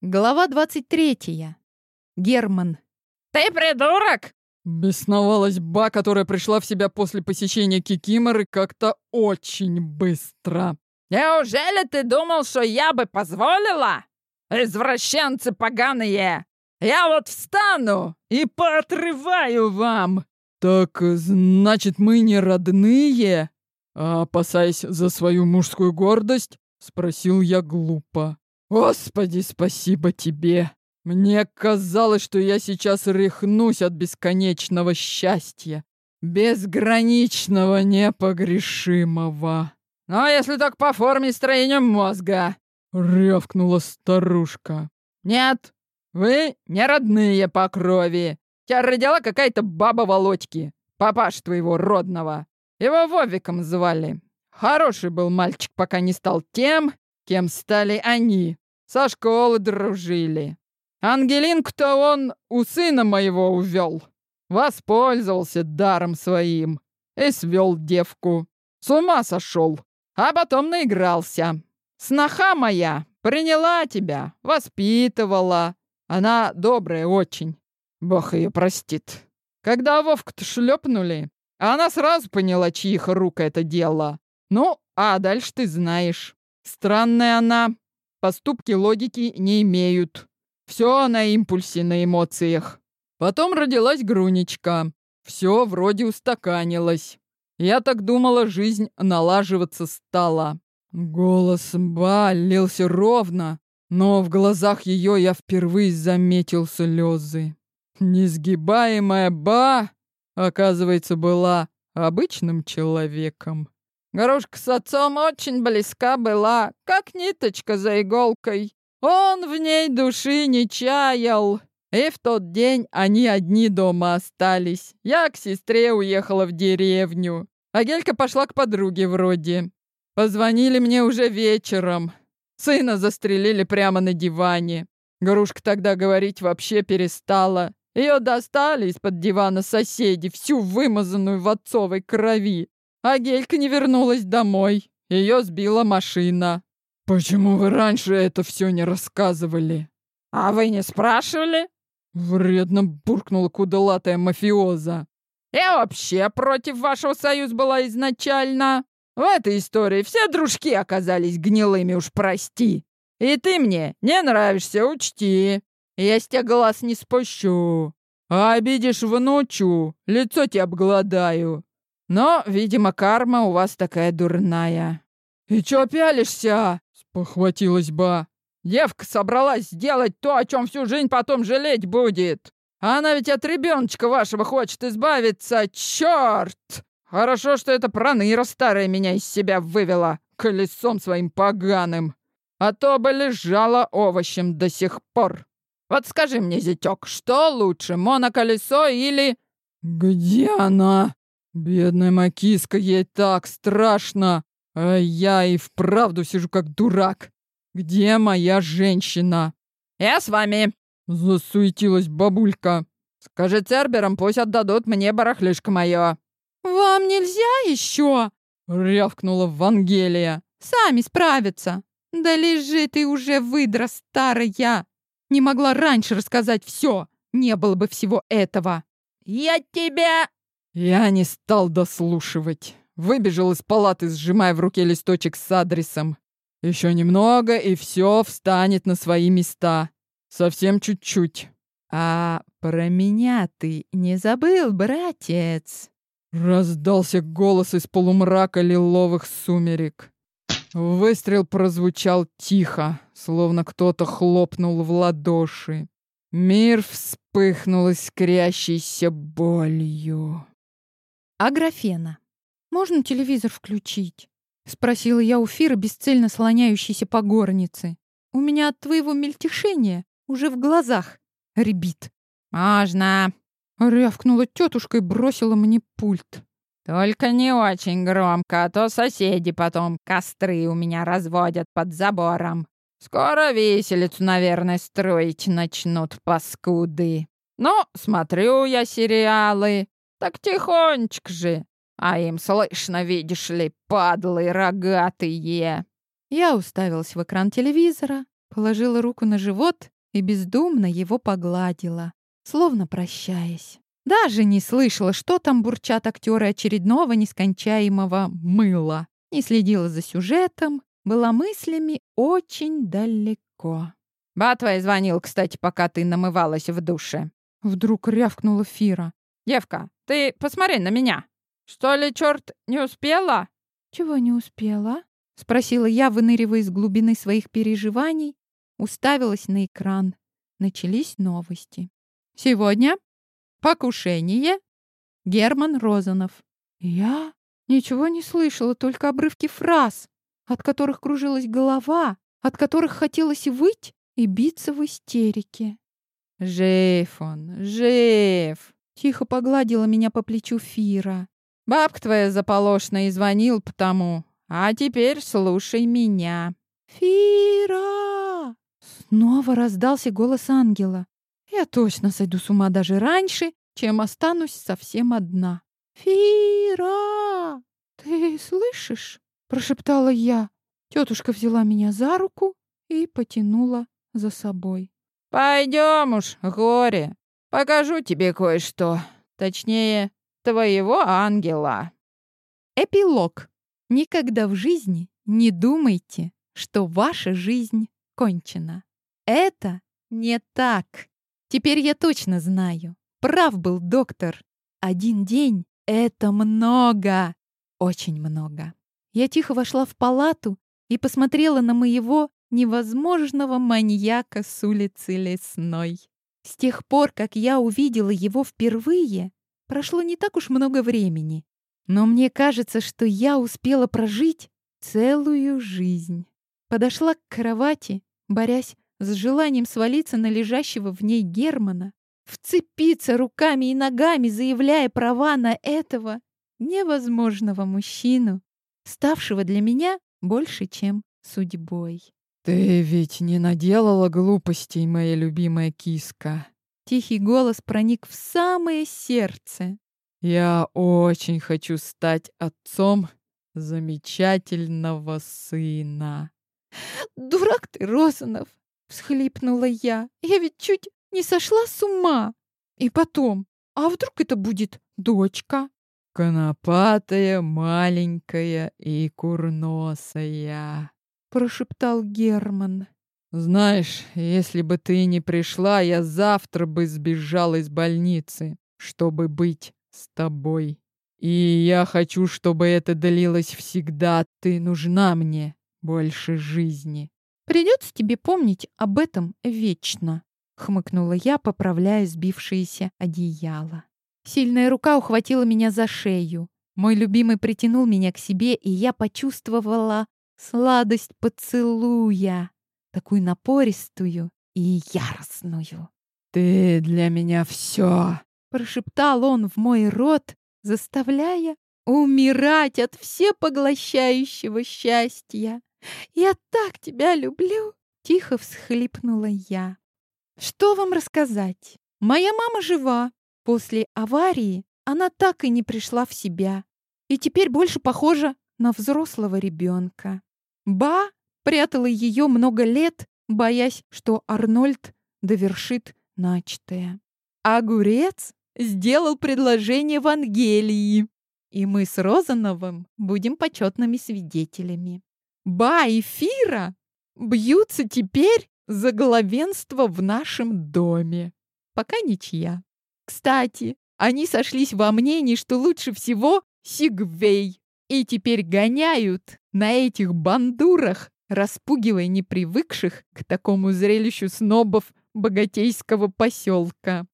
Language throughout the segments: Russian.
Глава 23. Герман. «Ты придурок!» Бесновалась Ба, которая пришла в себя после посещения Кикиморы как-то очень быстро. «Неужели ты думал, что я бы позволила? Извращенцы поганые! Я вот встану и поотрываю вам!» «Так, значит, мы не родные?» а, Опасаясь за свою мужскую гордость, спросил я глупо. Господи, спасибо тебе. Мне казалось, что я сейчас рехнусь от бесконечного счастья, безграничного, непогрешимого. Но если так по форме строения мозга, рявкнула старушка. Нет, вы не родные по крови. Тебя родила какая-то баба Володьки, папаш твоего родного. Его Вовиком звали. Хороший был мальчик, пока не стал тем, кем стали они. Со школы дружили. Ангелинку-то он у сына моего увел. Воспользовался даром своим и свел девку. С ума сошел, а потом наигрался. Сноха моя приняла тебя, воспитывала. Она добрая очень. Бог ее простит. Когда Вовку-то шлепнули, она сразу поняла, чьих рук это дело. Ну, а дальше ты знаешь. Странная она, поступки логики не имеют. Все на импульсе, на эмоциях. Потом родилась Грунечка. Все вроде устаканилось. Я так думала, жизнь налаживаться стала. Голос Ба лился ровно, но в глазах ее я впервые заметил слезы. Несгибаемая Ба, оказывается, была обычным человеком. Горошка с отцом очень близка была, как ниточка за иголкой. Он в ней души не чаял. И в тот день они одни дома остались. Я к сестре уехала в деревню. А Гелька пошла к подруге вроде. Позвонили мне уже вечером. Сына застрелили прямо на диване. Грушка тогда говорить вообще перестала. Ее достали из-под дивана соседи, всю вымазанную в отцовой крови. А Гелька не вернулась домой. Ее сбила машина. Почему вы раньше это все не рассказывали? А вы не спрашивали? Вредно буркнула кудалатая мафиоза. Я вообще против вашего союза была изначально. В этой истории все дружки оказались гнилыми, уж прости. И ты мне не нравишься, учти. Я с тебя глаз не спущу. А обидишь внучу, лицо тебе обгладаю. Но, видимо, карма у вас такая дурная. И чё пялишься? Спохватилась Ба. Девка собралась сделать то, о чем всю жизнь потом жалеть будет. Она ведь от ребеночка вашего хочет избавиться. Черт! Хорошо, что эта проныра старая меня из себя вывела колесом своим поганым. А то бы лежала овощем до сих пор. Вот скажи мне, зятёк, что лучше, моноколесо или... Где она? Бедная Макиска, ей так страшно. А я и вправду сижу как дурак. Где моя женщина? Я с вами. Засуетилась бабулька. Скажи Церберам, пусть отдадут мне барахлишко мое. Вам нельзя еще? Рявкнула Вангелия. Сами справятся. Да лежи ты уже, выдра старая. Не могла раньше рассказать все. Не было бы всего этого. Я тебя... Я не стал дослушивать. Выбежал из палаты, сжимая в руке листочек с адресом. Еще немного, и все встанет на свои места. Совсем чуть-чуть. А про меня ты не забыл, братец? Раздался голос из полумрака лиловых сумерек. Выстрел прозвучал тихо, словно кто-то хлопнул в ладоши. Мир вспыхнул искрящейся болью. Аграфена. «Можно телевизор включить?» — спросила я у Фира, бесцельно слоняющейся по горнице. «У меня от твоего мельтешения уже в глазах ребит». «Можно!» — рявкнула тетушка и бросила мне пульт. «Только не очень громко, а то соседи потом костры у меня разводят под забором. Скоро виселицу, наверное, строить начнут паскуды. Ну, смотрю я сериалы, так тихонечко же, а им слышно, видишь ли, падлы рогатые». Я уставилась в экран телевизора, Положила руку на живот и бездумно его погладила, словно прощаясь. Даже не слышала, что там бурчат актеры очередного нескончаемого мыла. Не следила за сюжетом, была мыслями очень далеко. «Ба твоя звонил, кстати, пока ты намывалась в душе». Вдруг рявкнула Фира. «Девка, ты посмотри на меня. Что ли, черт, не успела?» «Чего не успела?» Спросила я, выныривая из глубины своих переживаний, уставилась на экран. Начались новости. Сегодня покушение Герман Розанов. Я ничего не слышала, только обрывки фраз, от которых кружилась голова, от которых хотелось выть и биться в истерике. «Жив он, жив!» — тихо погладила меня по плечу Фира. «Бабка твоя заполошная и звонил потому, а теперь слушай меня». «Фира!» Снова раздался голос ангела. Я точно сойду с ума даже раньше, чем останусь совсем одна. «Фира! Ты слышишь?» — прошептала я. Тетушка взяла меня за руку и потянула за собой. «Пойдем уж, горе, покажу тебе кое-что. Точнее, твоего ангела». Эпилог. Никогда в жизни не думайте, что ваша жизнь кончена. Это не так. Теперь я точно знаю. Прав был доктор. Один день — это много. Очень много. Я тихо вошла в палату и посмотрела на моего невозможного маньяка с улицы Лесной. С тех пор, как я увидела его впервые, прошло не так уж много времени. Но мне кажется, что я успела прожить целую жизнь. Подошла к кровати, борясь с желанием свалиться на лежащего в ней Германа, вцепиться руками и ногами, заявляя права на этого невозможного мужчину, ставшего для меня больше, чем судьбой. «Ты ведь не наделала глупостей, моя любимая киска?» Тихий голос проник в самое сердце. «Я очень хочу стать отцом замечательного сына». «Дурак ты, Розанов!» — всхлипнула я. «Я ведь чуть не сошла с ума. И потом, а вдруг это будет дочка?» «Конопатая, маленькая и курносая», — прошептал Герман. «Знаешь, если бы ты не пришла, я завтра бы сбежала из больницы, чтобы быть с тобой. И я хочу, чтобы это длилось всегда. Ты нужна мне больше жизни». Придется тебе помнить об этом вечно, хмыкнула я, поправляя сбившееся одеяло. Сильная рука ухватила меня за шею. Мой любимый притянул меня к себе, и я почувствовала сладость поцелуя, такую напористую и яростную. «Ты для меня все!» — прошептал он в мой рот, заставляя умирать от всепоглощающего счастья. «Я так тебя люблю!» — тихо всхлипнула я. «Что вам рассказать? Моя мама жива. После аварии она так и не пришла в себя. И теперь больше похожа на взрослого ребенка. Ба прятала ее много лет, боясь, что Арнольд довершит начатое. Огурец сделал предложение в Ангелии, и мы с Розановым будем почетными свидетелями. Ба и Фира бьются теперь за главенство в нашем доме. Пока ничья. Кстати, они сошлись во мнении, что лучше всего Сигвей. И теперь гоняют на этих бандурах, распугивая непривыкших к такому зрелищу снобов богатейского поселка.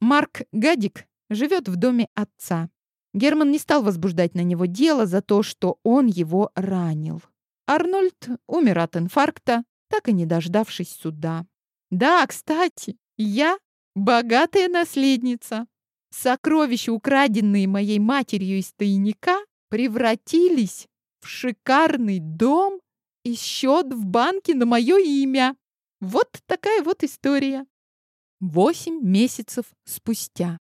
Марк Гадик живет в доме отца. Герман не стал возбуждать на него дело за то, что он его ранил. Арнольд умер от инфаркта, так и не дождавшись суда. Да, кстати, я богатая наследница. Сокровища, украденные моей матерью из тайника, превратились в шикарный дом и счет в банке на мое имя. Вот такая вот история. Восемь месяцев спустя.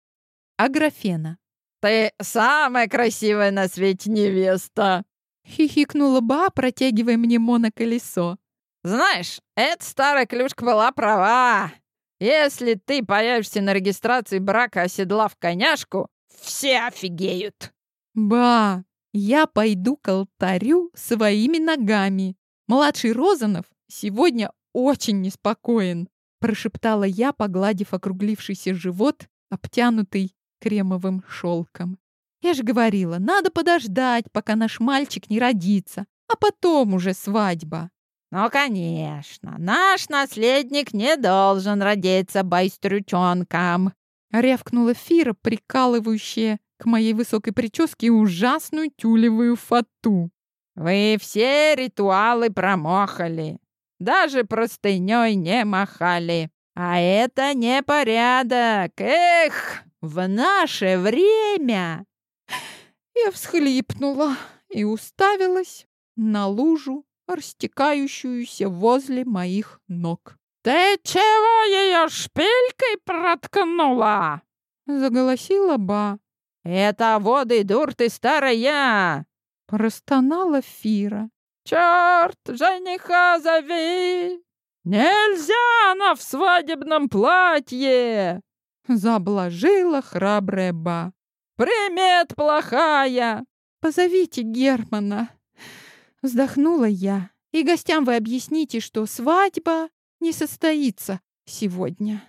Аграфена. «Ты самая красивая на свете невеста!» Хихикнула Ба, протягивая мне моноколесо. Знаешь, эта старая клюшка была права. Если ты появишься на регистрации брака, оседлав коняшку, все офигеют. Ба, я пойду к алтарю своими ногами. Младший Розанов сегодня очень неспокоен, прошептала я, погладив округлившийся живот, обтянутый кремовым шелком. Я же говорила, надо подождать, пока наш мальчик не родится, а потом уже свадьба. Ну, конечно, наш наследник не должен родиться байстрючонком, рявкнула Фира, прикалывающая к моей высокой прическе ужасную тюлевую фату. «Вы все ритуалы промохали, даже простыней не махали. А это не порядок. Эх, в наше время!» Я всхлипнула и уставилась на лужу, растекающуюся возле моих ног. «Ты чего ее шпилькой проткнула?» — заголосила Ба. «Это воды дур ты старая!» — простонала Фира. «Черт, жениха зови! Нельзя она в свадебном платье!» Заблажила храбрая Ба. «Примет плохая!» «Позовите Германа!» Вздохнула я. «И гостям вы объясните, что свадьба не состоится сегодня.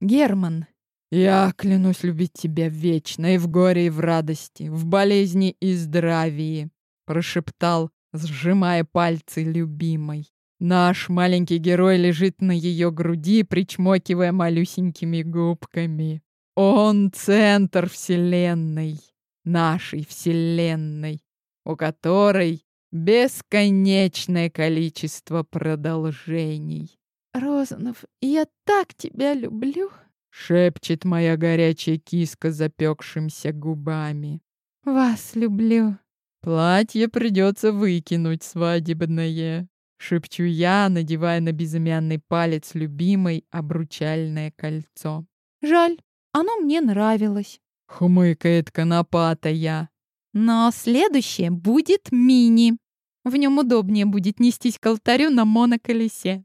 Герман, я клянусь любить тебя вечно и в горе, и в радости, в болезни и здравии, прошептал, сжимая пальцы любимой. Наш маленький герой лежит на ее груди, причмокивая малюсенькими губками. Он центр вселенной, нашей вселенной, у которой бесконечное количество продолжений. Розанов, я так тебя люблю!» Шепчет моя горячая киска запекшимся губами. «Вас люблю!» «Платье придется выкинуть свадебное!» Шепчу я, надевая на безымянный палец любимой обручальное кольцо. «Жаль, оно мне нравилось!» Хмыкает конопатая. «Но следующее будет мини!» В нем удобнее будет нестись к алтарю на моноколесе.